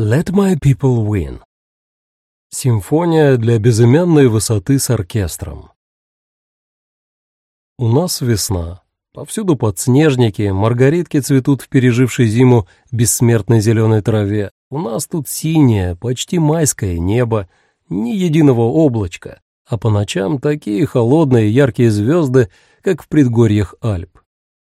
Let my people win. Симфония для безымянной высоты с оркестром. У нас весна. Повсюду подснежники, маргаритки цветут в пережившей зиму бессмертной зеленой траве. У нас тут синее, почти майское небо, ни единого облачка, а по ночам такие холодные яркие звезды, как в предгорьях Альп.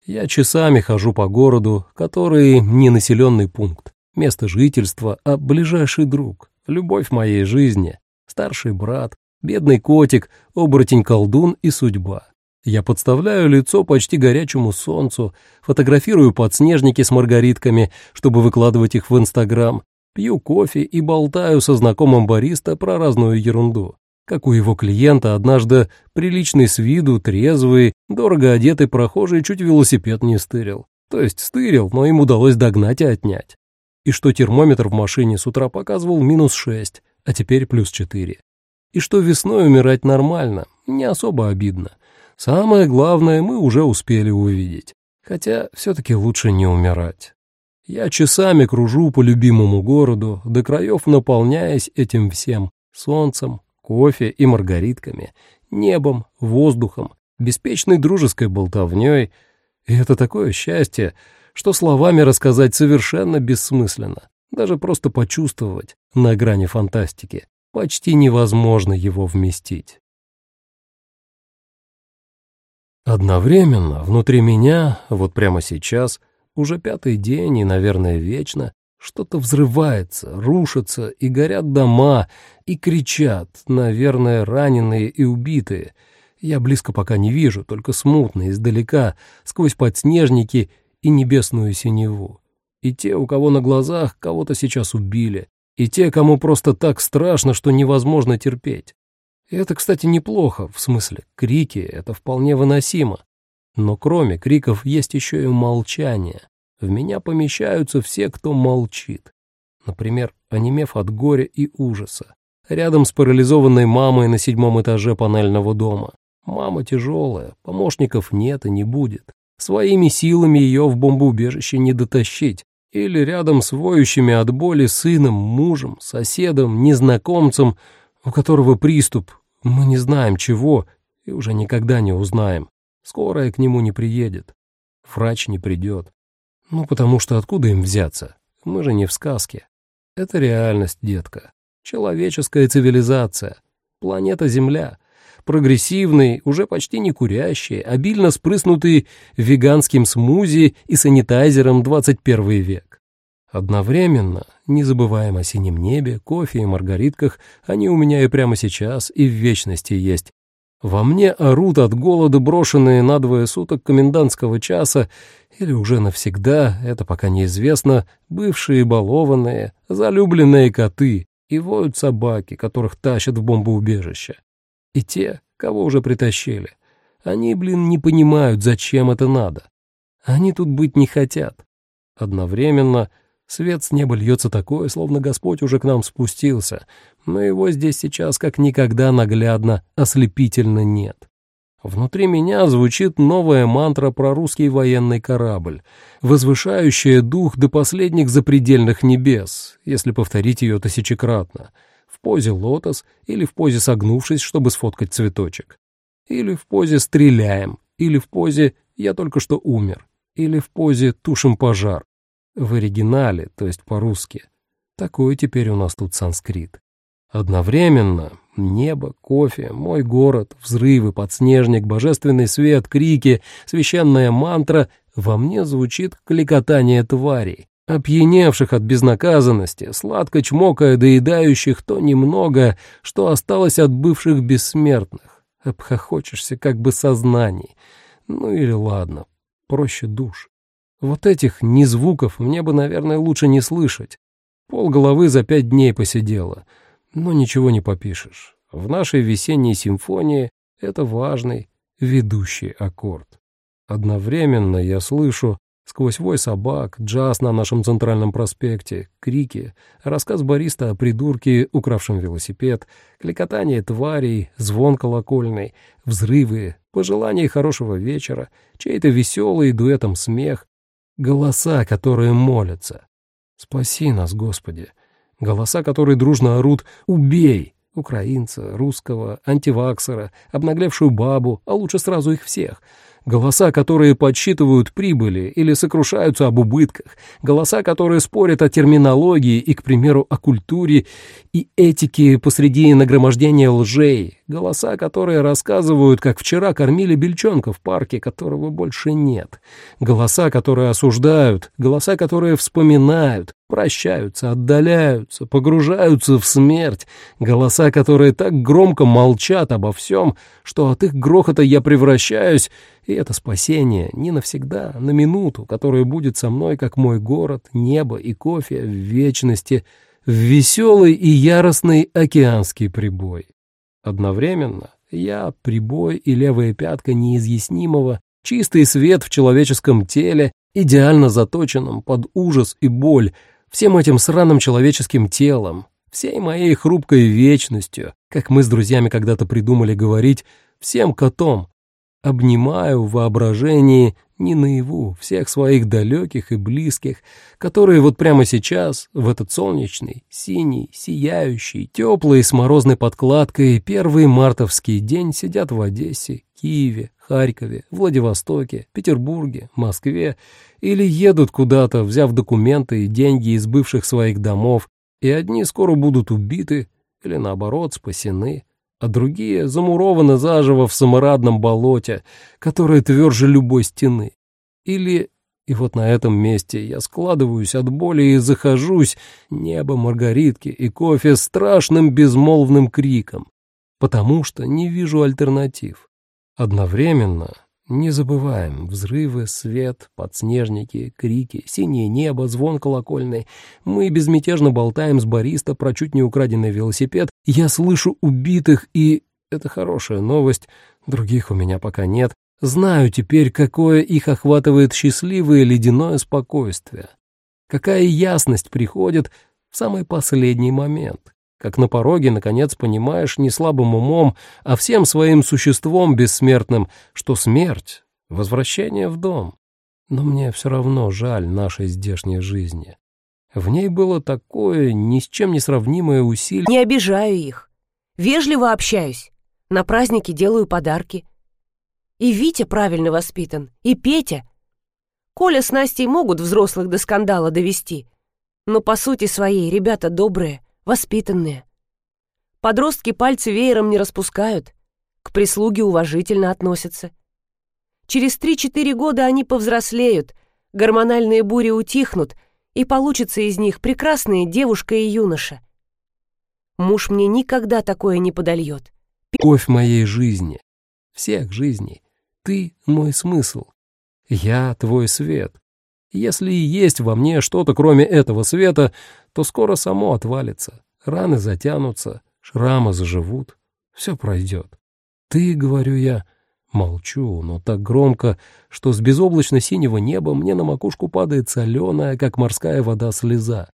Я часами хожу по городу, который не населенный пункт место жительства, а ближайший друг, любовь моей жизни, старший брат, бедный котик, оборотень-колдун и судьба. Я подставляю лицо почти горячему солнцу, фотографирую подснежники с маргаритками, чтобы выкладывать их в Инстаграм, пью кофе и болтаю со знакомым бариста про разную ерунду. Как у его клиента однажды приличный с виду, трезвый, дорого одетый прохожий чуть велосипед не стырил. То есть стырил, но им удалось догнать и отнять и что термометр в машине с утра показывал минус 6, а теперь плюс 4. И что весной умирать нормально, не особо обидно. Самое главное мы уже успели увидеть. Хотя все-таки лучше не умирать. Я часами кружу по любимому городу, до краев наполняясь этим всем солнцем, кофе и маргаритками, небом, воздухом, беспечной дружеской болтовней. И это такое счастье, что словами рассказать совершенно бессмысленно. Даже просто почувствовать на грани фантастики. Почти невозможно его вместить. Одновременно внутри меня, вот прямо сейчас, уже пятый день и, наверное, вечно, что-то взрывается, рушится, и горят дома, и кричат, наверное, раненые и убитые. Я близко пока не вижу, только смутно, издалека, сквозь подснежники и небесную синеву. И те, у кого на глазах кого-то сейчас убили, и те, кому просто так страшно, что невозможно терпеть. И это, кстати, неплохо, в смысле, крики — это вполне выносимо. Но кроме криков есть еще и молчание. В меня помещаются все, кто молчит. Например, онемев от горя и ужаса. Рядом с парализованной мамой на седьмом этаже панельного дома. Мама тяжелая, помощников нет и не будет. Своими силами ее в бомбоубежище не дотащить. Или рядом с воющими от боли сыном, мужем, соседом, незнакомцем, у которого приступ, мы не знаем чего и уже никогда не узнаем. Скорая к нему не приедет, врач не придет. Ну, потому что откуда им взяться? Мы же не в сказке. Это реальность, детка. Человеческая цивилизация. Планета Земля — прогрессивный, уже почти не курящий, обильно спрыснутый веганским смузи и санитайзером 21 век. Одновременно, не забываем о синем небе, кофе и маргаритках, они у меня и прямо сейчас, и в вечности есть. Во мне орут от голода брошенные на двое суток комендантского часа или уже навсегда, это пока неизвестно, бывшие балованные, залюбленные коты и воют собаки, которых тащат в бомбоубежище. И те, кого уже притащили. Они, блин, не понимают, зачем это надо. Они тут быть не хотят. Одновременно свет с неба льется такое, словно Господь уже к нам спустился, но его здесь сейчас как никогда наглядно, ослепительно нет. Внутри меня звучит новая мантра про русский военный корабль, возвышающая дух до последних запредельных небес, если повторить ее тысячекратно — позе лотос или в позе согнувшись, чтобы сфоткать цветочек. Или в позе стреляем, или в позе я только что умер, или в позе тушим пожар. В оригинале, то есть по-русски. Такой теперь у нас тут санскрит. Одновременно небо, кофе, мой город, взрывы, подснежник, божественный свет, крики, священная мантра — во мне звучит кликотание тварей, опьяневших от безнаказанности, сладко чмокая доедающих то немного, что осталось от бывших бессмертных. Обхохочешься как бы сознаний. Ну или ладно, проще душ. Вот этих ни звуков мне бы, наверное, лучше не слышать. Пол головы за пять дней посидела, но ничего не попишешь. В нашей весенней симфонии это важный ведущий аккорд. Одновременно я слышу, Сквозь вой собак, джаз на нашем центральном проспекте, крики, рассказ бариста о придурке, укравшем велосипед, кликотание тварей, звон колокольный, взрывы, пожелания хорошего вечера, чей-то веселый дуэтом смех, голоса, которые молятся. Спаси нас, Господи! Голоса, которые дружно орут «Убей!» Украинца, русского, антиваксера, обнаглевшую бабу, а лучше сразу их всех — Голоса, которые подсчитывают прибыли или сокрушаются об убытках. Голоса, которые спорят о терминологии и, к примеру, о культуре и этике посреди нагромождения лжей. Голоса, которые рассказывают, как вчера кормили бельчонка в парке, которого больше нет. Голоса, которые осуждают. Голоса, которые вспоминают прощаются, отдаляются, погружаются в смерть, голоса, которые так громко молчат обо всем, что от их грохота я превращаюсь, и это спасение не навсегда, на минуту, которая будет со мной, как мой город, небо и кофе в вечности, в веселый и яростный океанский прибой. Одновременно я — прибой и левая пятка неизъяснимого, чистый свет в человеческом теле, идеально заточенном под ужас и боль, всем этим сраным человеческим телом, всей моей хрупкой вечностью, как мы с друзьями когда-то придумали говорить, всем котом, обнимаю в воображении не наяву всех своих далеких и близких, которые вот прямо сейчас, в этот солнечный, синий, сияющий, теплый с морозной подкладкой первый мартовский день сидят в Одессе, Киеве, Харькове, Владивостоке, Петербурге, Москве или едут куда-то, взяв документы и деньги из бывших своих домов, и одни скоро будут убиты или, наоборот, спасены, а другие замурованы заживо в саморадном болоте, которое тверже любой стены. Или, и вот на этом месте я складываюсь от боли и захожусь, небо маргаритки и кофе страшным безмолвным криком, потому что не вижу альтернатив. Одновременно не забываем взрывы, свет, подснежники, крики, синее небо, звон колокольный. Мы безмятежно болтаем с бариста про чуть не украденный велосипед. Я слышу убитых, и это хорошая новость, других у меня пока нет. Знаю теперь, какое их охватывает счастливое ледяное спокойствие. Какая ясность приходит в самый последний момент как на пороге, наконец, понимаешь не слабым умом, а всем своим существом бессмертным, что смерть — возвращение в дом. Но мне все равно жаль нашей здешней жизни. В ней было такое ни с чем не сравнимое усилие. Не обижаю их. Вежливо общаюсь. На праздники делаю подарки. И Витя правильно воспитан, и Петя. Коля с Настей могут взрослых до скандала довести, но по сути своей ребята добрые воспитанные. Подростки пальцы веером не распускают, к прислуге уважительно относятся. Через 3-4 года они повзрослеют, гормональные бури утихнут, и получится из них прекрасная девушка и юноша. Муж мне никогда такое не подольет. Кофь моей жизни, всех жизней. Ты — мой смысл. Я — твой свет. Если и есть во мне что-то, кроме этого света, то скоро само отвалится. Раны затянутся, шрамы заживут, все пройдет. Ты, говорю я, молчу, но так громко, что с безоблачно-синего неба мне на макушку падает соленая, как морская вода, слеза.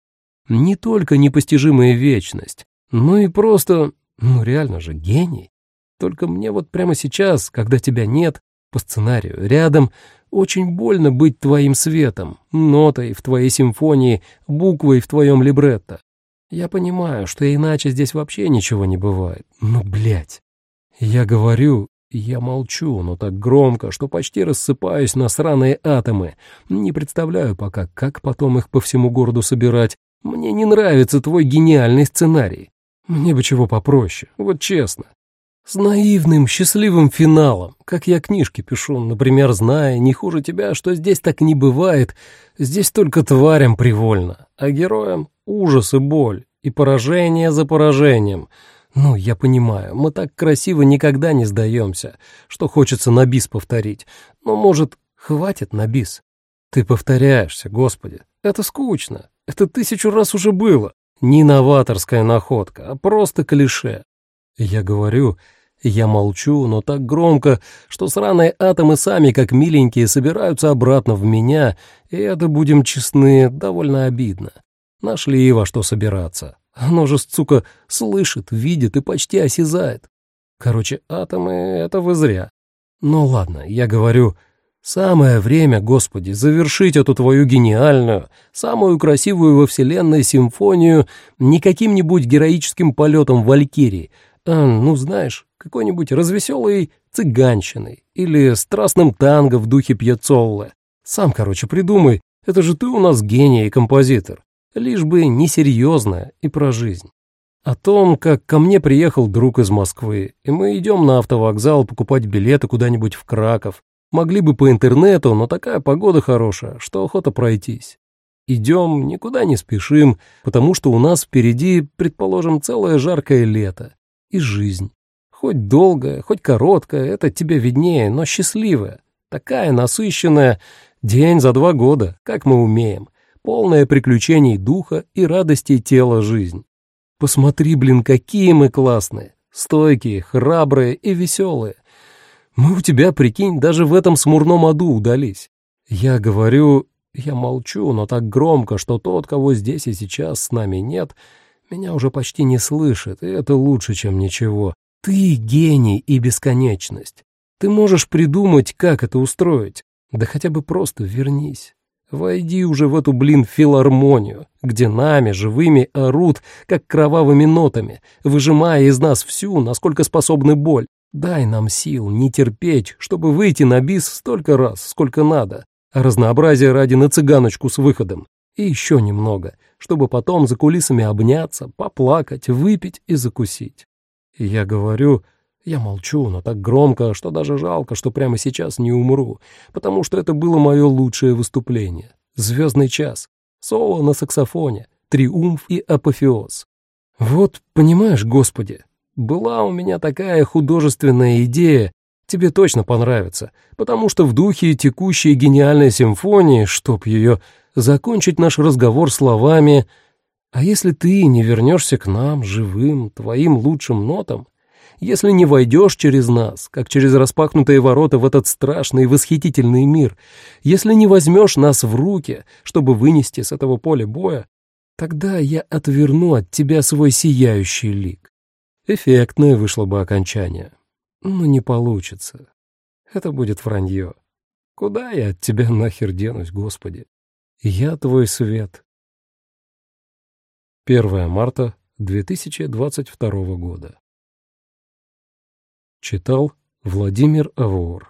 Не только непостижимая вечность, но и просто, ну реально же, гений. Только мне вот прямо сейчас, когда тебя нет, по сценарию, рядом, очень больно быть твоим светом, нотой в твоей симфонии, буквой в твоем либретто. Я понимаю, что иначе здесь вообще ничего не бывает. Но, блядь, я говорю, я молчу, но так громко, что почти рассыпаюсь на сраные атомы. Не представляю пока, как потом их по всему городу собирать. Мне не нравится твой гениальный сценарий. Мне бы чего попроще, вот честно. С наивным, счастливым финалом, как я книжки пишу, например, зная, не хуже тебя, что здесь так не бывает, здесь только тварям привольно, а героям ужас и боль, и поражение за поражением. Ну, я понимаю, мы так красиво никогда не сдаемся, что хочется на бис повторить. Но, может, хватит на бис? Ты повторяешься, Господи. Это скучно. Это тысячу раз уже было. Не новаторская находка, а просто клише. Я говорю, я молчу, но так громко, что сраные атомы сами, как миленькие, собираются обратно в меня, и это, будем честны, довольно обидно. Нашли во что собираться. Оно же, сука, слышит, видит и почти осязает. Короче, атомы — это вы зря. Ну ладно, я говорю, Самое время, Господи, завершить эту твою гениальную, самую красивую во Вселенной симфонию не каким-нибудь героическим полетом Валькирии, а, ну знаешь, какой-нибудь развеселой цыганщиной или страстным танго в духе Пьяцоллы. Сам, короче, придумай, это же ты у нас гений и композитор. Лишь бы несерьезно и про жизнь. О том, как ко мне приехал друг из Москвы, и мы идем на автовокзал покупать билеты куда-нибудь в Краков. Могли бы по интернету, но такая погода хорошая, что охота пройтись. Идем, никуда не спешим, потому что у нас впереди, предположим, целое жаркое лето. И жизнь. Хоть долгая, хоть короткая, это тебе виднее, но счастливая. Такая насыщенная, день за два года, как мы умеем. Полная приключений духа и радостей тела жизнь. Посмотри, блин, какие мы классные, стойкие, храбрые и веселые. Мы у тебя, прикинь, даже в этом смурном аду удались. Я говорю, я молчу, но так громко, что тот, кого здесь и сейчас с нами нет, меня уже почти не слышит, и это лучше, чем ничего. Ты гений и бесконечность. Ты можешь придумать, как это устроить. Да хотя бы просто вернись. Войди уже в эту, блин, филармонию, где нами, живыми, орут, как кровавыми нотами, выжимая из нас всю, насколько способны боль. Дай нам сил не терпеть, чтобы выйти на бис столько раз, сколько надо, разнообразие ради на цыганочку с выходом. И еще немного, чтобы потом за кулисами обняться, поплакать, выпить и закусить. И я говорю, я молчу, но так громко, что даже жалко, что прямо сейчас не умру, потому что это было мое лучшее выступление. «Звездный час», соло на саксофоне, триумф и апофеоз. Вот, понимаешь, Господи, была у меня такая художественная идея, тебе точно понравится, потому что в духе текущей гениальной симфонии, чтоб ее закончить наш разговор словами «А если ты не вернешься к нам живым, твоим лучшим нотам, если не войдешь через нас, как через распахнутые ворота в этот страшный и восхитительный мир, если не возьмешь нас в руки, чтобы вынести с этого поля боя, тогда я отверну от тебя свой сияющий лик. Эффектное вышло бы окончание. Но не получится. Это будет вранье. Куда я от тебя нахер денусь, Господи? Я твой свет. 1 марта 2022 года. Читал Владимир Авор